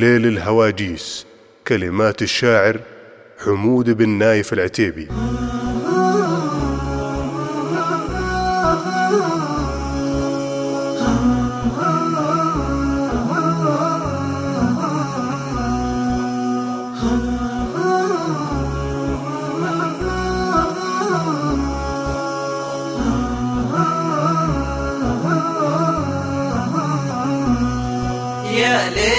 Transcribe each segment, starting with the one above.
ليل الهواجيس كلمات الشاعر حمود بن نايف العتيبي. يا ليلي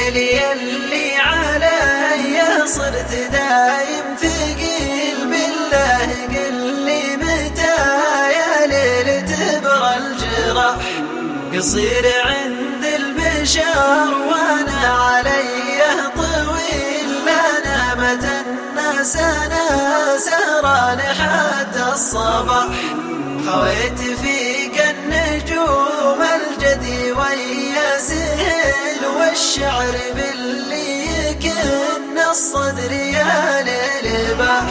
قصير عند البشر وأنا علي طويل. لا نامت الناس أنا سهران حتى الصباح. خويت فيك النجوم الجدي ويا سهل والشعر باللي يكن الصدر يا ليل باح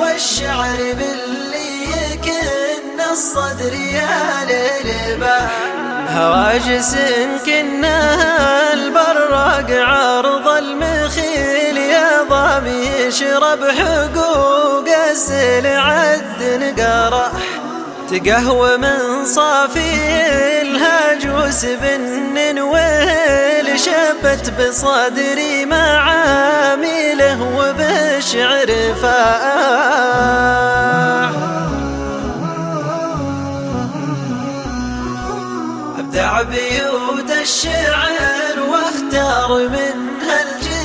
والشعر باللي يكن الصدر يا ليل باح هواجس كنها البراق عرض المخيل يا ضامي يشرب حقوق السلعد نقرح. تقهوى من صافي الهاجوس بن ويل شبت بصدري معامله وبشعر فاح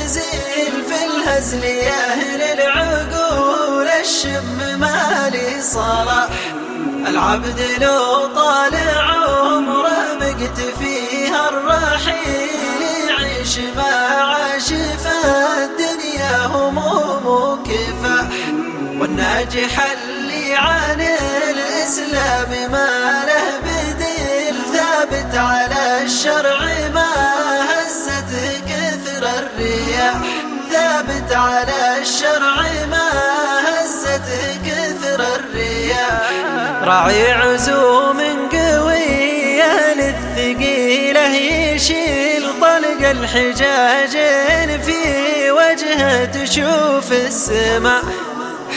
الجزيل في الهزل يا أهل العقول الشم مالي صلاح العبد لو طالع عمره بقت فيها الرحيل يعيش ما عاش فالدنيا هموم وكفاح والناجح اللي عن الإسلام ما له بديل ثابت على الشرع ما ثابت على الشرع ما هزته كثر الرياح. راعي عزوم قوية للثقيلة يشيل طلق الحجاجين في وجهه تشوف السماء.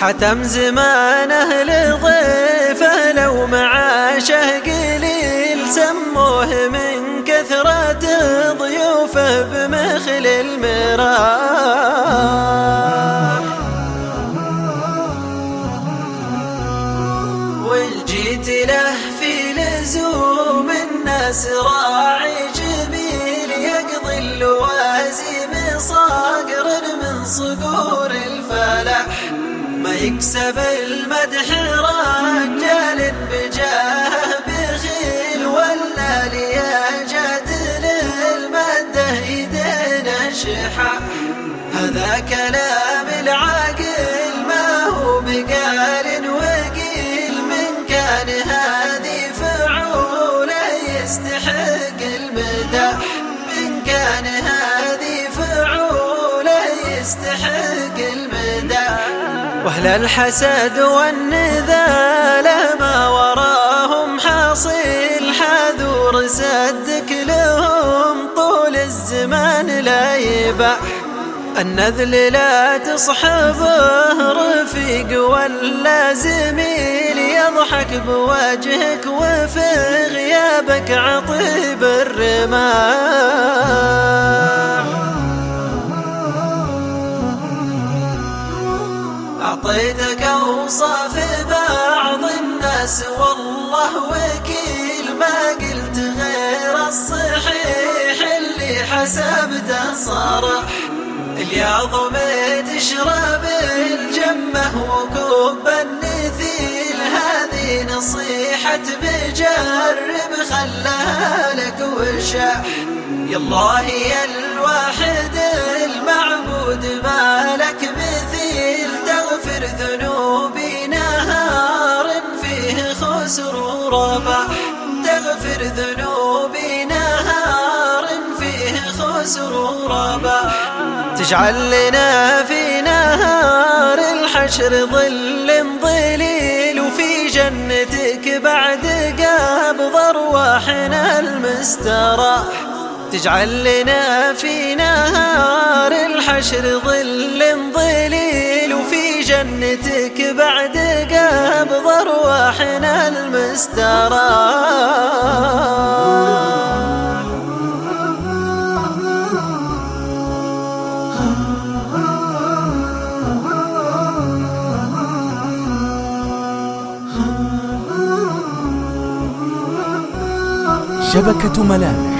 حتم زمانه لضيفه لو معاشه قليل سموه من كثرة ضيوفه بمخل المراح. يقضي اللوازم صاقر من صقور الفلاح. ما يكسب المدح رجال بجاه بخيل ولا لياجات للمده يدينا شحا. هذا كلام العاقل ما هو بقال يستحق المدح وأهل الحسد والنذالة ما وراهم حاصل. حذور سدك لهم طول الزمان لا يباح. النذل لا تصحبه رفيق ولا زميل يضحك بوجهك وفي غيابك عطيب الرماح. أعطيتك أوصاف بعض الناس والله وكيل ما قلت غير الصحيح اللي حسبته صرح الياض ما تشرب الجمة وكوب النثيل. هذه نصيحة بجرب خلها لك وشع. يالله يا الواحد المعبود ما وربع تغفر ذنوبي نهار فيه خسر وربع تجعل لنا في نهار الحشر ظل ظليل وفي جنتك بعد قبض ارواحنا المستراح تجعل لنا في نهار عشر ظل ظليل جنتك بعد قبض أرواحنا المستراح شبكة ملامح.